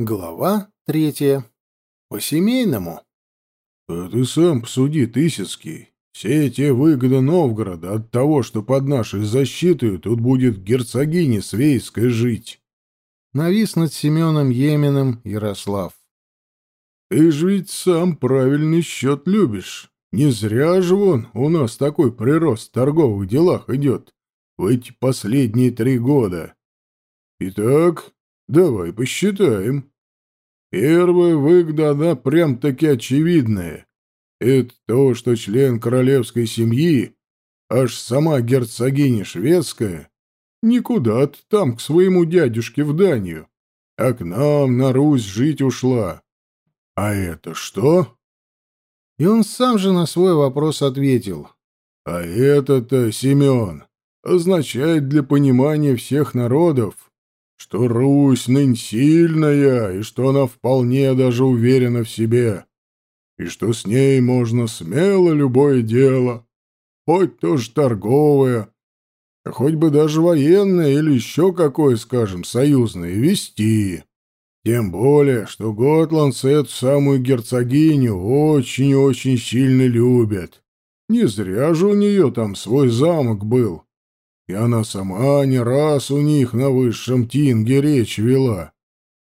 Глава третья. По-семейному. А ты сам посуди, Тысяцкий. Все те выгоды Новгорода от того, что под нашей защитой тут будет герцогиня Свейская жить. Навис над Семеном Еминым Ярослав. Ты же ведь сам правильный счет любишь. Не зря же вон у нас такой прирост в торговых делах идет в эти последние три года. Итак, Давай посчитаем. Первая выгода, она прям-таки очевидная. Это то, что член королевской семьи, аж сама герцогиня шведская, никуда там к своему дядюшке в Данию, а к нам на Русь жить ушла. А это что? И он сам же на свой вопрос ответил. А это-то, Семен, означает для понимания всех народов, что Русь нынь сильная, и что она вполне даже уверена в себе, и что с ней можно смело любое дело, хоть тоже торговое, а хоть бы даже военное или еще какое, скажем, союзное, вести. Тем более, что готландцы эту самую герцогиню очень-очень сильно любят. Не зря же у нее там свой замок был и она сама не раз у них на высшем Тинге речь вела.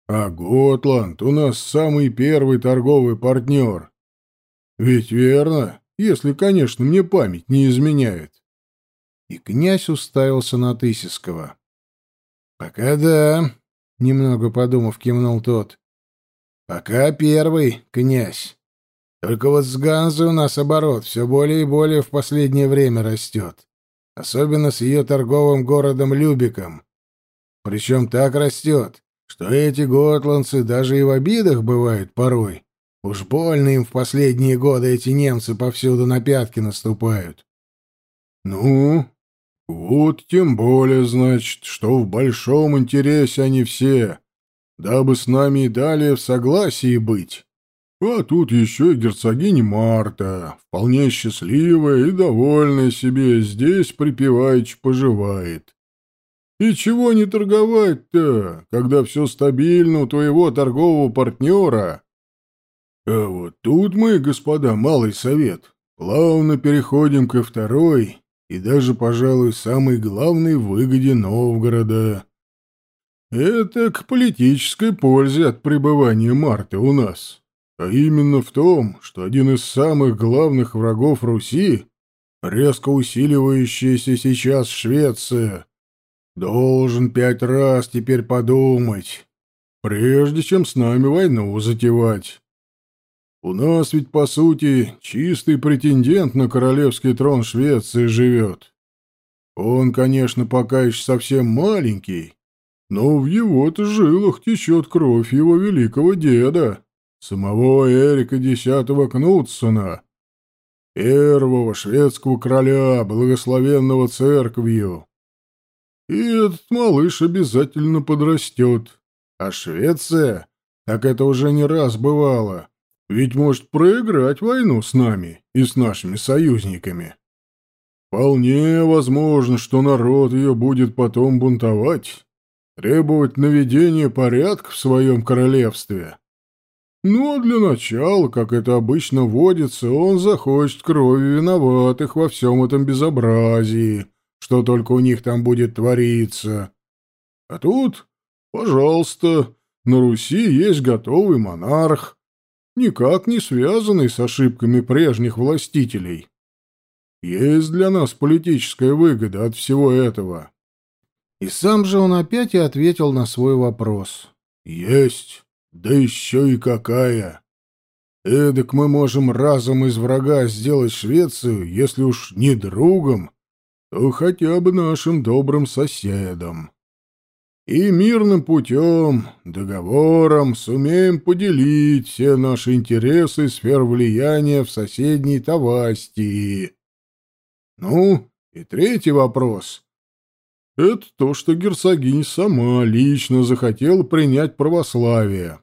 А Готланд у нас самый первый торговый партнер. Ведь верно, если, конечно, мне память не изменяет. И князь уставился на Тысяцкого. — Пока да, — немного подумав, кивнул тот. — Пока первый, князь. Только вот с Ганзой у нас оборот все более и более в последнее время растет особенно с ее торговым городом Любиком. Причем так растет, что эти готландцы даже и в обидах бывают порой. Уж больно им в последние годы эти немцы повсюду на пятки наступают. Ну, вот тем более, значит, что в большом интересе они все, дабы с нами и далее в согласии быть. А тут еще и герцогиня Марта, вполне счастливая и довольная себе, здесь припеваючи поживает. И чего не торговать-то, когда все стабильно у твоего торгового партнера? А вот тут мы, господа, малый совет, плавно переходим ко второй и даже, пожалуй, самой главной выгоде Новгорода. Это к политической пользе от пребывания Марты у нас а именно в том, что один из самых главных врагов Руси, резко усиливающаяся сейчас Швеция, должен пять раз теперь подумать, прежде чем с нами войну затевать. У нас ведь, по сути, чистый претендент на королевский трон Швеции живет. Он, конечно, пока еще совсем маленький, но в его-то жилах течет кровь его великого деда самого Эрика X Кнутсона, первого шведского короля, благословенного церковью. И этот малыш обязательно подрастет. А Швеция, так это уже не раз бывало, ведь может проиграть войну с нами и с нашими союзниками. Вполне возможно, что народ ее будет потом бунтовать, требовать наведения порядка в своем королевстве. Ну, а для начала, как это обычно водится, он захочет крови виноватых во всем этом безобразии, что только у них там будет твориться. А тут, пожалуйста, на Руси есть готовый монарх, никак не связанный с ошибками прежних властителей. Есть для нас политическая выгода от всего этого. И сам же он опять и ответил на свой вопрос. Есть. Да еще и какая! Эдак мы можем разом из врага сделать Швецию, если уж не другом, то хотя бы нашим добрым соседом. И мирным путем, договором сумеем поделить все наши интересы и сфер влияния в соседней Тавастии. Ну, и третий вопрос это то, что герцогиня сама лично захотела принять православие.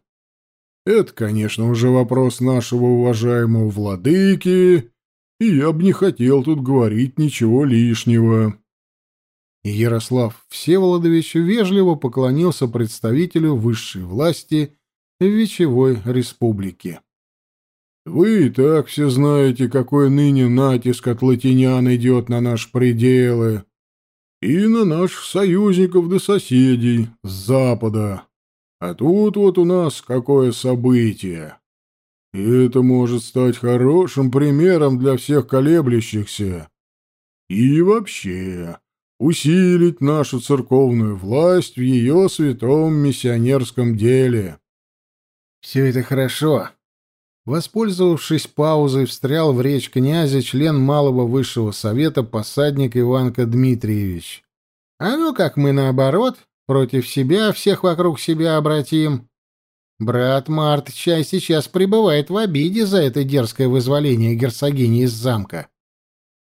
Это, конечно, уже вопрос нашего уважаемого владыки, и я бы не хотел тут говорить ничего лишнего. Ярослав Всеволодович вежливо поклонился представителю высшей власти Вечевой республике. Вы и так все знаете, какой ныне натиск от латинян идет на наши пределы и на наших союзников да соседей с запада. А тут вот у нас какое событие. И это может стать хорошим примером для всех колеблющихся. И вообще усилить нашу церковную власть в ее святом миссионерском деле. Все это хорошо. Воспользовавшись паузой, встрял в речь князя член Малого Высшего Совета посадник Иванка Дмитриевич. А ну как мы наоборот, против себя всех вокруг себя обратим. Брат Март чай сейчас пребывает в обиде за это дерзкое вызволение герцогини из замка.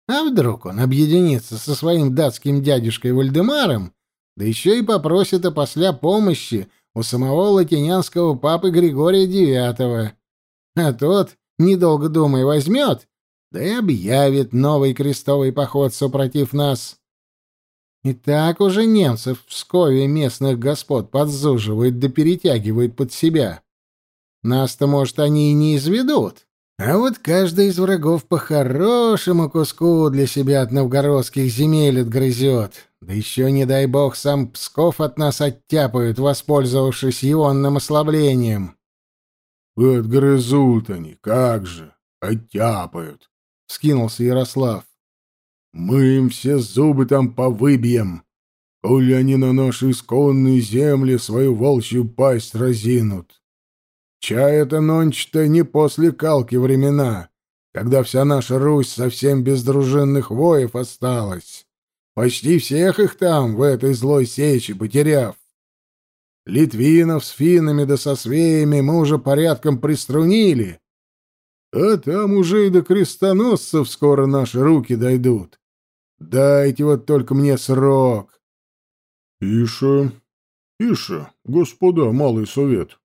А вдруг он объединится со своим датским дядюшкой Вальдемаром, да еще и попросит опосля помощи у самого латинянского папы Григория IX. А тот, недолго думая, возьмет, да и объявит новый крестовый поход супротив нас. И так уже немцев в Пскове местных господ подзуживают да перетягивают под себя. Нас-то, может, они и не изведут. А вот каждый из врагов по хорошему куску для себя от новгородских земель отгрызет. Да еще, не дай бог, сам Псков от нас оттяпают, воспользовавшись ионным ослаблением. — Отгрызут они, как же, оттяпают, — скинулся Ярослав. Мы им все зубы там повыбьем, коли они на наши исконные земли свою волчью пасть разинут. Чай это нонче-то не после калки времена, когда вся наша Русь совсем без дружинных воев осталась. Почти всех их там, в этой злой сечи, потеряв. Литвинов с финнами да со свеями мы уже порядком приструнили, а там уже и до крестоносцев скоро наши руки дойдут. Дайте вот только мне срок. — Ише, Ише, господа, малый совет.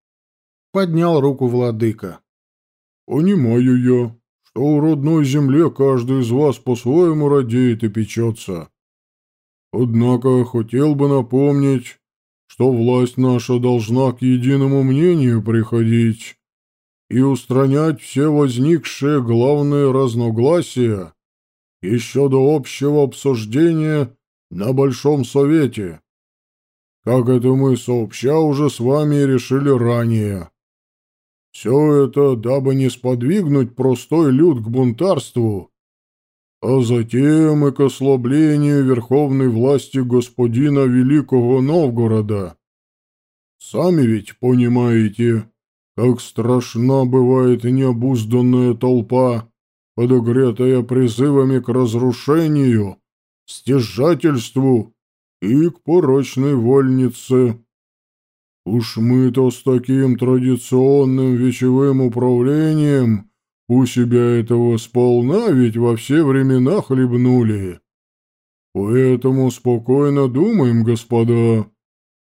Поднял руку владыка. — Понимаю я, что у родной земле каждый из вас по-своему радеет и печется. Однако хотел бы напомнить, что власть наша должна к единому мнению приходить и устранять все возникшие главные разногласия еще до общего обсуждения на Большом Совете. Как это мы сообща уже с вами решили ранее. Все это, дабы не сподвигнуть простой люд к бунтарству, а затем и к ослаблению верховной власти господина Великого Новгорода. Сами ведь понимаете, как страшна бывает необузданная толпа, подогретая призывами к разрушению, стяжательству и к порочной вольнице. Уж мы-то с таким традиционным вечевым управлением у себя этого сполна ведь во все времена хлебнули. Поэтому спокойно думаем, господа,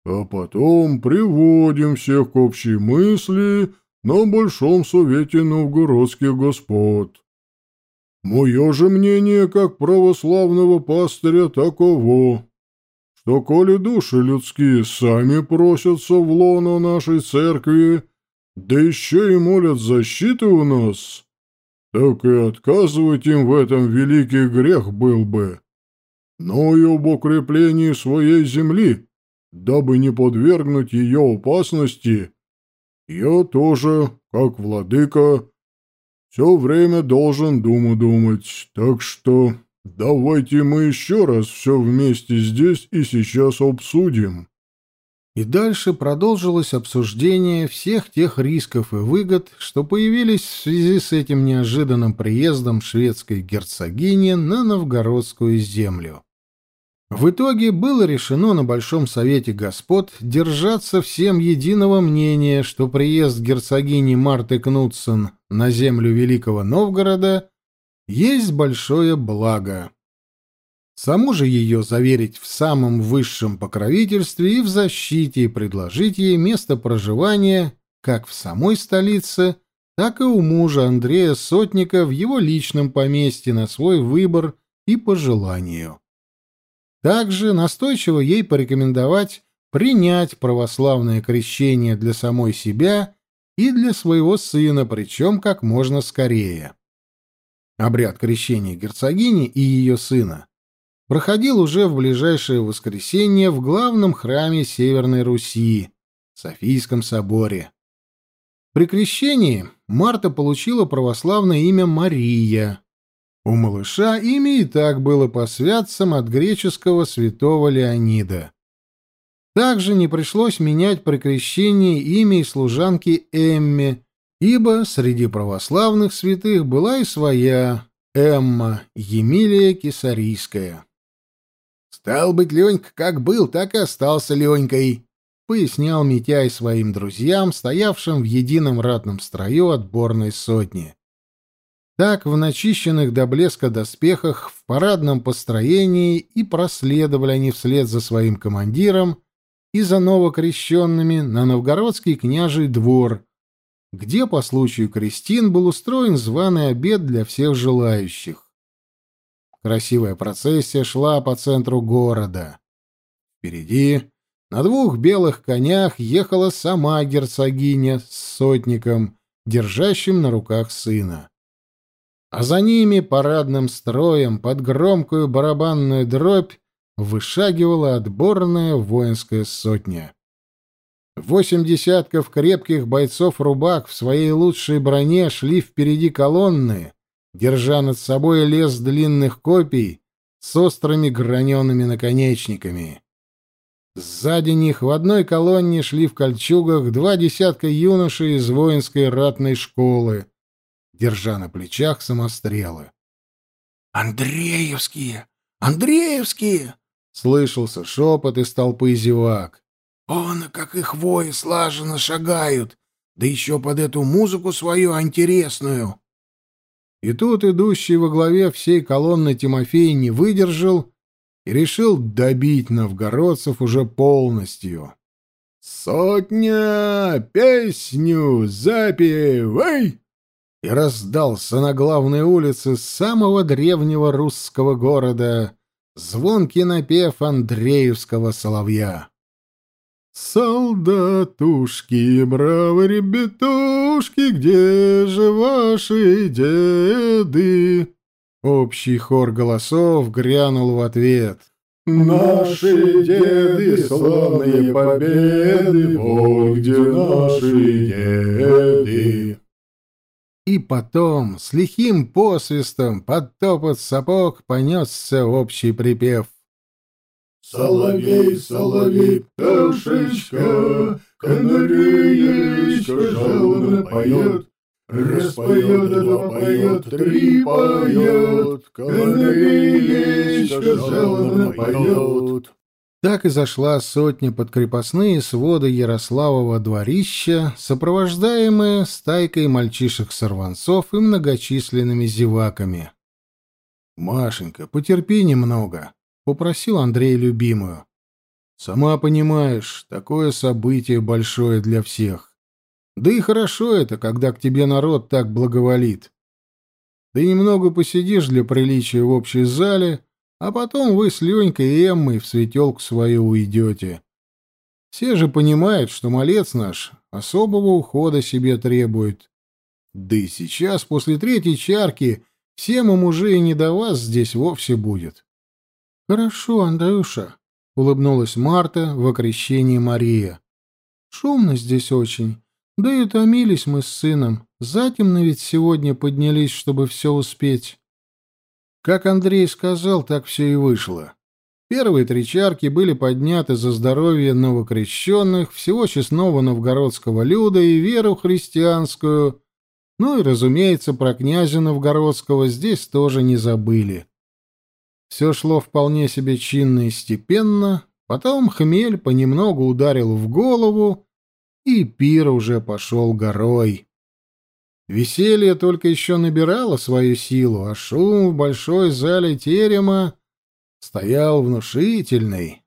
а потом приводим всех к общей мысли на Большом Совете Новгородских Господ. Мое же мнение, как православного пастыря, таково, что коли души людские сами просятся в лоно нашей церкви, да еще и молят защиты у нас, так и отказывать им в этом великий грех был бы. Но и об укреплении своей земли, дабы не подвергнуть ее опасности, я тоже, как владыка, все время должен думу думать, так что давайте мы еще раз все вместе здесь и сейчас обсудим». И дальше продолжилось обсуждение всех тех рисков и выгод, что появились в связи с этим неожиданным приездом шведской герцогини на новгородскую землю. В итоге было решено на Большом Совете Господ держаться всем единого мнения, что приезд герцогини Марты Кнутсен на землю Великого Новгорода есть большое благо. Саму же ее заверить в самом высшем покровительстве и в защите и предложить ей место проживания как в самой столице, так и у мужа Андрея Сотника в его личном поместье на свой выбор и по желанию. Также настойчиво ей порекомендовать принять православное крещение для самой себя и для своего сына, причем как можно скорее. Обряд крещения герцогини и ее сына проходил уже в ближайшее воскресенье в главном храме Северной Руси, Софийском соборе. При крещении Марта получила православное имя Мария. У малыша имя и так было по святцам от греческого святого Леонида. Также не пришлось менять при крещении имя и служанки Эмме, ибо среди православных святых была и своя Эмма Емилия Кесарийская. «Стал быть, Ленька как был, так и остался Ленькой», — пояснял Митяй своим друзьям, стоявшим в едином ратном строю отборной сотни. Так в начищенных до блеска доспехах, в парадном построении и проследовали они вслед за своим командиром и за новокрещенными на новгородский княжий двор, где по случаю крестин был устроен званый обед для всех желающих. Красивая процессия шла по центру города. Впереди на двух белых конях ехала сама герцогиня с сотником, держащим на руках сына. А за ними парадным строем под громкую барабанную дробь вышагивала отборная воинская сотня. Восемь десятков крепких бойцов-рубак в своей лучшей броне шли впереди колонны, держа над собой лес длинных копий с острыми гранеными наконечниками. Сзади них в одной колонне шли в кольчугах два десятка юношей из воинской ратной школы, держа на плечах самострелы. «Андреевские! Андреевские!» — слышался шепот из толпы зевак. «Он, как их вои, слаженно шагают, да еще под эту музыку свою интересную!» И тут идущий во главе всей колонны Тимофей не выдержал и решил добить новгородцев уже полностью. «Сотня! Песню запевай!» И раздался на главной улице самого древнего русского города звонкий напев Андреевского соловья. «Солдатушки, бравы ребятушки, где же ваши деды?» Общий хор голосов грянул в ответ. «Наши деды, славные победы, вот где наши деды!» И потом, с лихим посвистом, под топот сапог понесся общий припев. Соловей, соловей, пташечка, канареечка жалобно поет, Распоет, два поет, три поет, канареечка жалобно поет. Так и зашла сотня под крепостные своды Ярославова дворища, сопровождаемая стайкой мальчишек-сорванцов и многочисленными зеваками. «Машенька, потерпи немного», — попросил Андрей любимую. «Сама понимаешь, такое событие большое для всех. Да и хорошо это, когда к тебе народ так благоволит. Ты немного посидишь для приличия в общей зале, а потом вы с Ленькой и Эммой в светелку свою уйдете. Все же понимают, что малец наш особого ухода себе требует. Да и сейчас, после третьей чарки, всем им уже и не до вас здесь вовсе будет. «Хорошо, Андрюша», — улыбнулась Марта в окрещении Мария. «Шумно здесь очень. Да и утомились мы с сыном. Затемно ведь сегодня поднялись, чтобы все успеть». Как Андрей сказал, так все и вышло. Первые три чарки были подняты за здоровье новокрещенных, всего честного новгородского люда и веру христианскую. Ну и, разумеется, про князя новгородского здесь тоже не забыли. Все шло вполне себе чинно и степенно, потом хмель понемногу ударил в голову, и пир уже пошел горой. Веселье только еще набирало свою силу, а шум в большой зале терема стоял внушительный.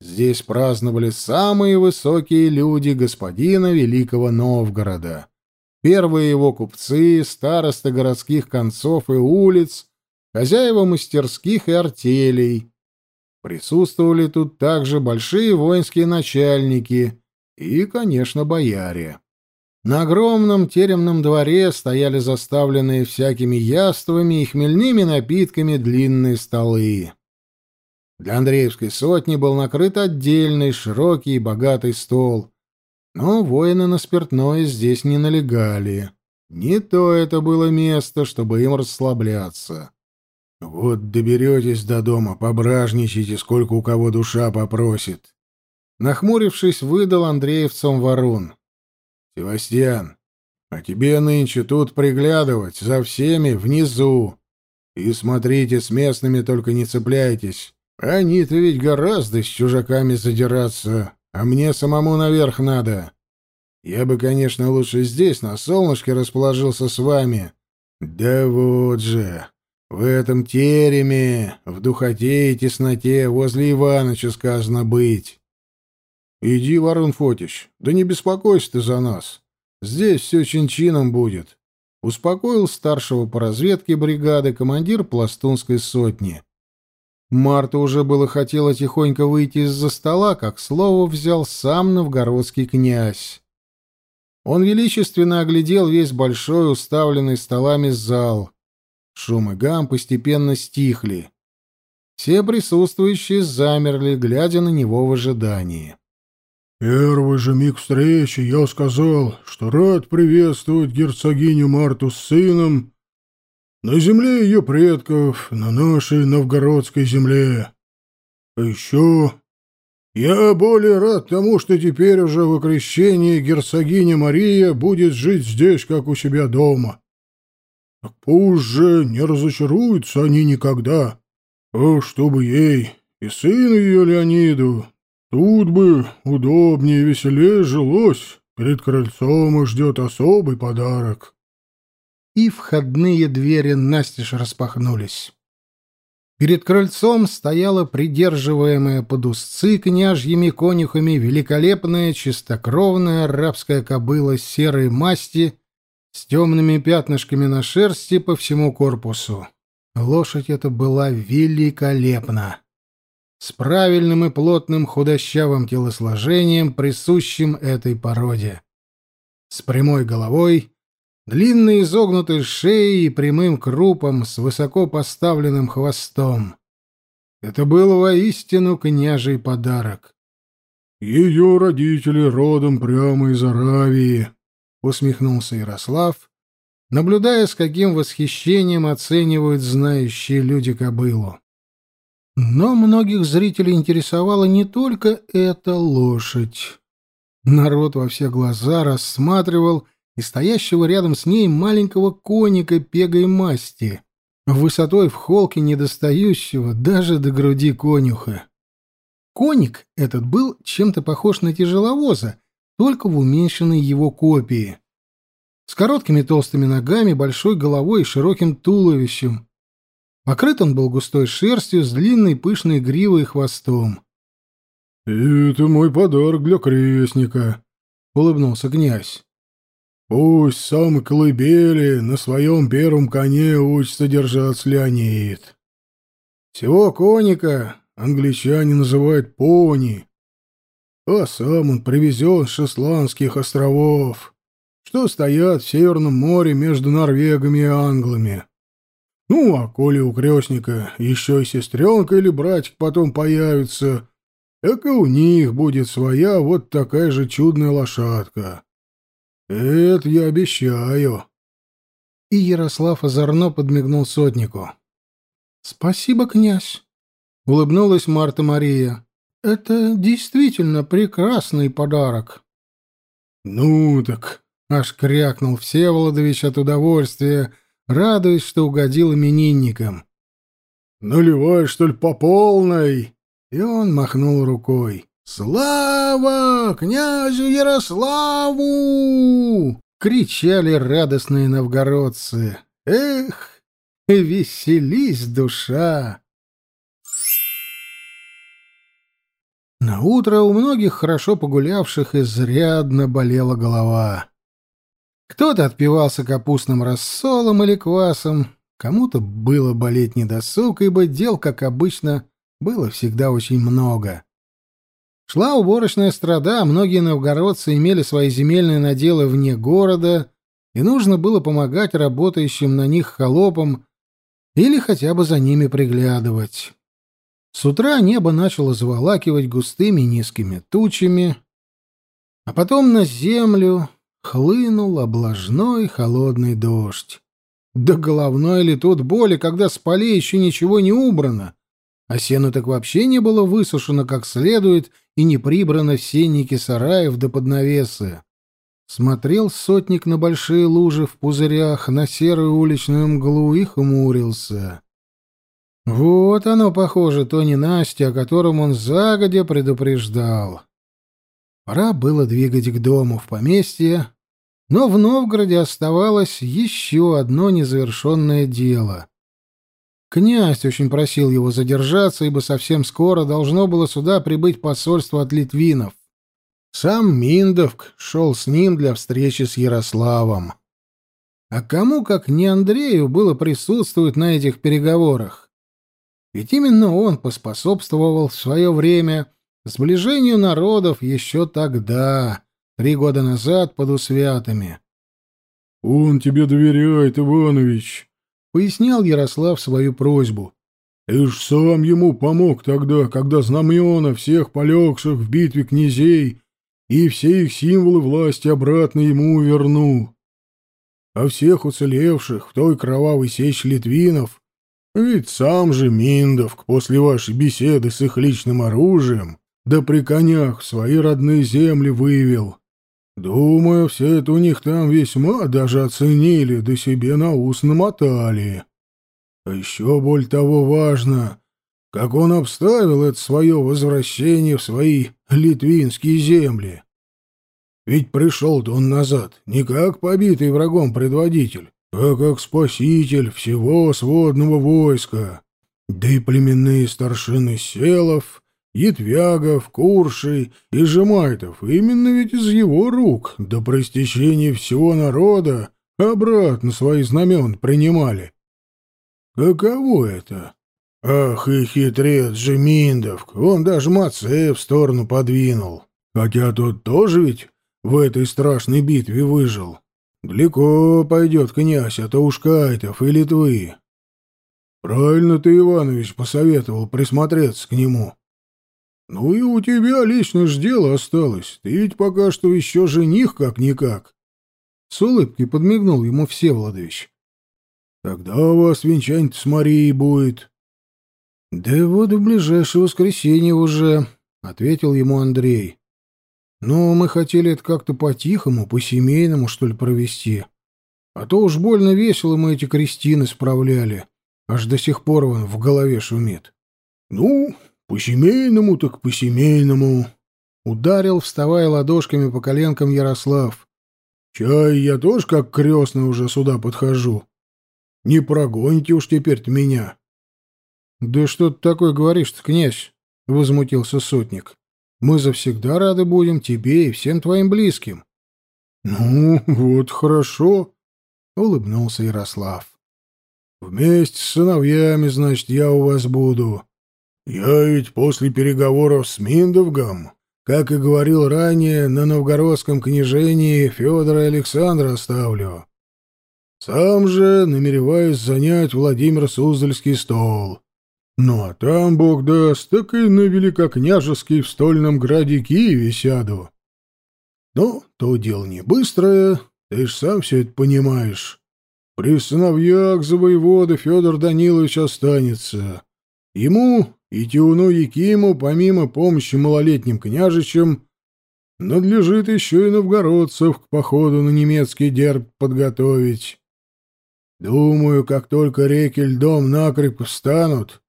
Здесь праздновали самые высокие люди господина Великого Новгорода. Первые его купцы, старосты городских концов и улиц — хозяева мастерских и артелей. Присутствовали тут также большие воинские начальники и, конечно, бояре. На огромном теремном дворе стояли заставленные всякими яствами и хмельными напитками длинные столы. Для Андреевской сотни был накрыт отдельный, широкий и богатый стол. Но воины на спиртное здесь не налегали. Не то это было место, чтобы им расслабляться. Вот доберетесь до дома, пображничайте, сколько у кого душа попросит. Нахмурившись, выдал Андреевцам ворон. Севастьян, а тебе нынче тут приглядывать за всеми внизу. И смотрите, с местными только не цепляйтесь. Они-то ведь гораздо с чужаками задираться, а мне самому наверх надо. Я бы, конечно, лучше здесь, на солнышке, расположился с вами. Да вот же, в этом тереме, в духоте и тесноте, возле Иваныча сказано быть. «Иди, Варун Фотич, да не беспокойся ты за нас. Здесь все чин-чином будет», — успокоил старшего по разведке бригады командир пластунской сотни. Марта уже было хотела тихонько выйти из-за стола, как слово взял сам новгородский князь. Он величественно оглядел весь большой, уставленный столами зал. Шум и гам постепенно стихли. Все присутствующие замерли, глядя на него в ожидании. Первый же миг встречи я сказал, что рад приветствовать герцогиню Марту с сыном на земле ее предков, на нашей новгородской земле. А еще я более рад тому, что теперь уже в окрещении герцогиня Мария будет жить здесь, как у себя дома. Так пусть же не разочаруются они никогда. А чтобы ей и сыну ее Леониду Тут бы удобнее и веселее жилось. Перед крыльцом и ждет особый подарок. И входные двери настежь распахнулись. Перед крыльцом стояла придерживаемая под узцы княжьими конюхами великолепная чистокровная арабская кобыла серой масти с темными пятнышками на шерсти по всему корпусу. Лошадь эта была великолепна с правильным и плотным худощавым телосложением, присущим этой породе. С прямой головой, длинной изогнутой шеей и прямым крупом, с высоко поставленным хвостом. Это был воистину княжий подарок. «Ее родители родом прямо из Аравии», — усмехнулся Ярослав, наблюдая, с каким восхищением оценивают знающие люди кобылу. Но многих зрителей интересовала не только эта лошадь. Народ во все глаза рассматривал и стоящего рядом с ней маленького коника пегой масти, высотой в холке недостающего даже до груди конюха. Коник этот был чем-то похож на тяжеловоза, только в уменьшенной его копии. С короткими толстыми ногами, большой головой и широким туловищем, Покрыт он был густой шерстью с длинной пышной гривой и хвостом. «Это мой подарок для крестника», — улыбнулся князь. «Пусть сам колыбели на своем первом коне учится держаться Леонид. Всего коника англичане называют пони, а сам он привезен с Шесландских островов, что стоят в Северном море между Норвегами и Англами». Ну, а коли у крестника еще и сестренка или братик потом появится, так и у них будет своя вот такая же чудная лошадка. Это я обещаю. И Ярослав озорно подмигнул сотнику. — Спасибо, князь, — улыбнулась Марта Мария. — Это действительно прекрасный подарок. — Ну так, — аж крякнул Всеволодович от удовольствия, радуясь, что угодил именинникам. «Наливай, что ли, по полной?» И он махнул рукой. «Слава князю Ярославу!» — кричали радостные новгородцы. «Эх, веселись, душа!» На утро у многих хорошо погулявших изрядно болела голова. Кто-то отпивался капустным рассолом или квасом, кому-то было болеть недосуг, ибо дел, как обычно, было всегда очень много. Шла уборочная страда, многие новгородцы имели свои земельные наделы вне города, и нужно было помогать работающим на них холопам или хотя бы за ними приглядывать. С утра небо начало заволакивать густыми низкими тучами, а потом на землю хлынул облажной холодный дождь. Да головной ли тут боли, когда с полей еще ничего не убрано, а сено так вообще не было высушено как следует и не прибрано в сенники сараев да под навесы. Смотрел сотник на большие лужи в пузырях, на серую уличную мглу и хмурился. Вот оно, похоже, то Настя, о котором он загодя предупреждал. Пора было двигать к дому в поместье, но в Новгороде оставалось еще одно незавершенное дело. Князь очень просил его задержаться, ибо совсем скоро должно было сюда прибыть посольство от литвинов. Сам Миндовк шел с ним для встречи с Ярославом. А кому, как не Андрею, было присутствовать на этих переговорах? Ведь именно он поспособствовал в свое время сближению народов еще тогда, три года назад, под Усвятами. — Он тебе доверяет, Иванович, — пояснял Ярослав свою просьбу. «Ты ж сам ему помог тогда, когда знамена всех полегших в битве князей и все их символы власти обратно ему вернул. А всех уцелевших в той кровавой сечь литвинов ведь сам же Миндовк после вашей беседы с их личным оружием да при конях в свои родные земли вывел. Думаю, все это у них там весьма даже оценили, да себе на ус намотали. А еще боль того важно, как он обставил это свое возвращение в свои литвинские земли. Ведь пришел-то он назад не как побитый врагом предводитель, а как спаситель всего сводного войска. Да и племенные старшины селов Етвягов, Куршей и Жемайтов именно ведь из его рук до простечения всего народа обратно свои знамен принимали. Каково это? Ах и хитрец же Миндовк, он даже Мацея в сторону подвинул. Хотя тот тоже ведь в этой страшной битве выжил. Далеко пойдет князь от Аушкайтов и Литвы. Правильно ты, Иванович, посоветовал присмотреться к нему. «Ну и у тебя лично ж дело осталось. Ты ведь пока что еще жених как-никак». С улыбкой подмигнул ему Всеволодович. «Когда у вас венчание с Марией будет?» «Да вот в ближайшее воскресенье уже», — ответил ему Андрей. «Но мы хотели это как-то по-тихому, по-семейному, что ли, провести. А то уж больно весело мы эти крестины справляли. Аж до сих пор он в голове шумит». «Ну, по-семейному так по-семейному. Ударил, вставая ладошками по коленкам Ярослав. Чай, я тоже как крестный уже сюда подхожу. Не прогоните уж теперь-то меня. Да что ты такое говоришь-то, князь? Возмутился сотник. Мы завсегда рады будем тебе и всем твоим близким. Ну, вот хорошо, улыбнулся Ярослав. Вместе с сыновьями, значит, я у вас буду. Я ведь после переговоров с Миндовгом, как и говорил ранее, на новгородском княжении Федора Александра оставлю. Сам же намереваюсь занять Владимир Суздальский стол. Ну а там, бог даст, так и на великокняжеский в стольном граде Киеве сяду. Но то дело не быстрое, ты ж сам все это понимаешь. При сыновьях за воевода Федор Данилович останется. Ему и Тиуну Якиму, помимо помощи малолетним княжичам, надлежит еще и новгородцев к походу на немецкий дерб подготовить. Думаю, как только реки льдом накрепко встанут,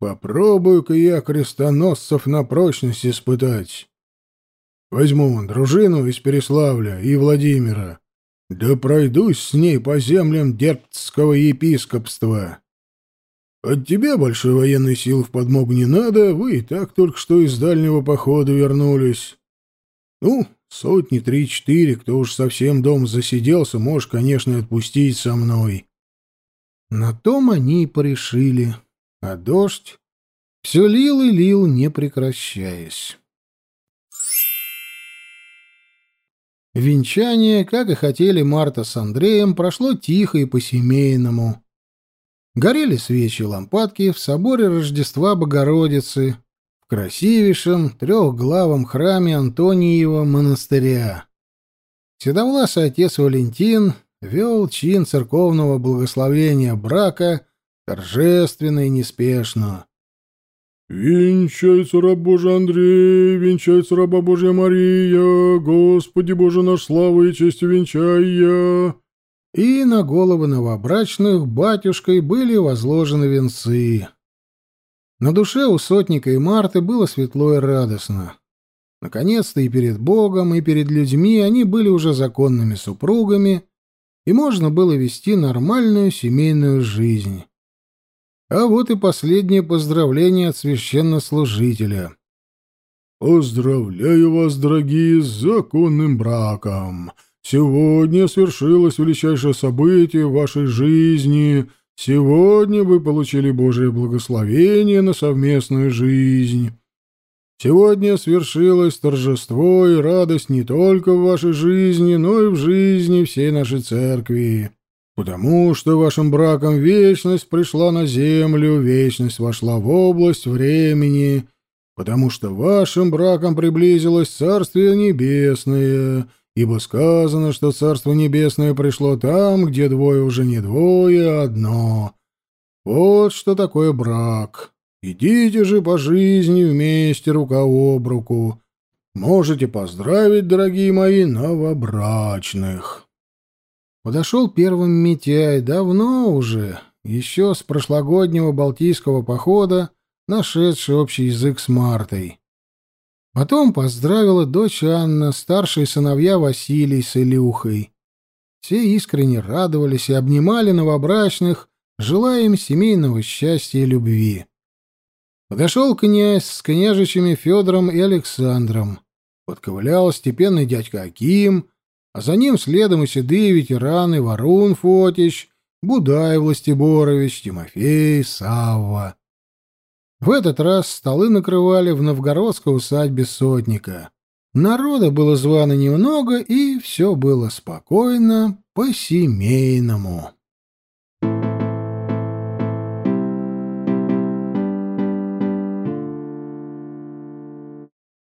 попробую-ка я крестоносцев на прочность испытать. Возьму дружину из Переславля и Владимира, да пройдусь с ней по землям дербцкого епископства. От тебя большой военной силы в подмогу не надо, вы и так только что из дальнего похода вернулись. Ну, сотни три-четыре, кто уж совсем дом засиделся, можешь, конечно, отпустить со мной. На том они и порешили. А дождь Все лил и лил, не прекращаясь. Венчание, как и хотели Марта с Андреем, прошло тихо и по-семейному. Горели свечи и лампадки в соборе Рождества Богородицы, в красивейшем трехглавом храме Антониева монастыря. Седовласый отец Валентин вел чин церковного благословения брака торжественно и неспешно. «Венчается раб Божий Андрей, венчается раба Божья Мария, Господи Боже наш славу и честью венчая!» И на головы новобрачных батюшкой были возложены венцы. На душе у сотника и Марты было светло и радостно. Наконец-то и перед Богом, и перед людьми они были уже законными супругами, и можно было вести нормальную семейную жизнь. А вот и последнее поздравление от священнослужителя. «Поздравляю вас, дорогие, с законным браком! Сегодня свершилось величайшее событие в вашей жизни. Сегодня вы получили Божие благословение на совместную жизнь. Сегодня свершилось торжество и радость не только в вашей жизни, но и в жизни всей нашей церкви» потому что вашим браком вечность пришла на землю, вечность вошла в область времени, потому что вашим браком приблизилось Царствие Небесное, ибо сказано, что Царство Небесное пришло там, где двое уже не двое, а одно. Вот что такое брак. Идите же по жизни вместе рука об руку. Можете поздравить, дорогие мои, новобрачных. Подошел первым Митяй, давно уже, еще с прошлогоднего Балтийского похода, нашедший общий язык с Мартой. Потом поздравила дочь Анна, старшие сыновья Василий с Илюхой. Все искренне радовались и обнимали новобрачных, желая им семейного счастья и любви. Подошел князь с княжичами Федором и Александром. Подковылял степенный дядька Аким, а за ним следом и седые ветераны Варун Фотич, Будай Властеборович, Тимофей, Савва. В этот раз столы накрывали в новгородской усадьбе сотника. Народа было звано немного, и все было спокойно, по-семейному.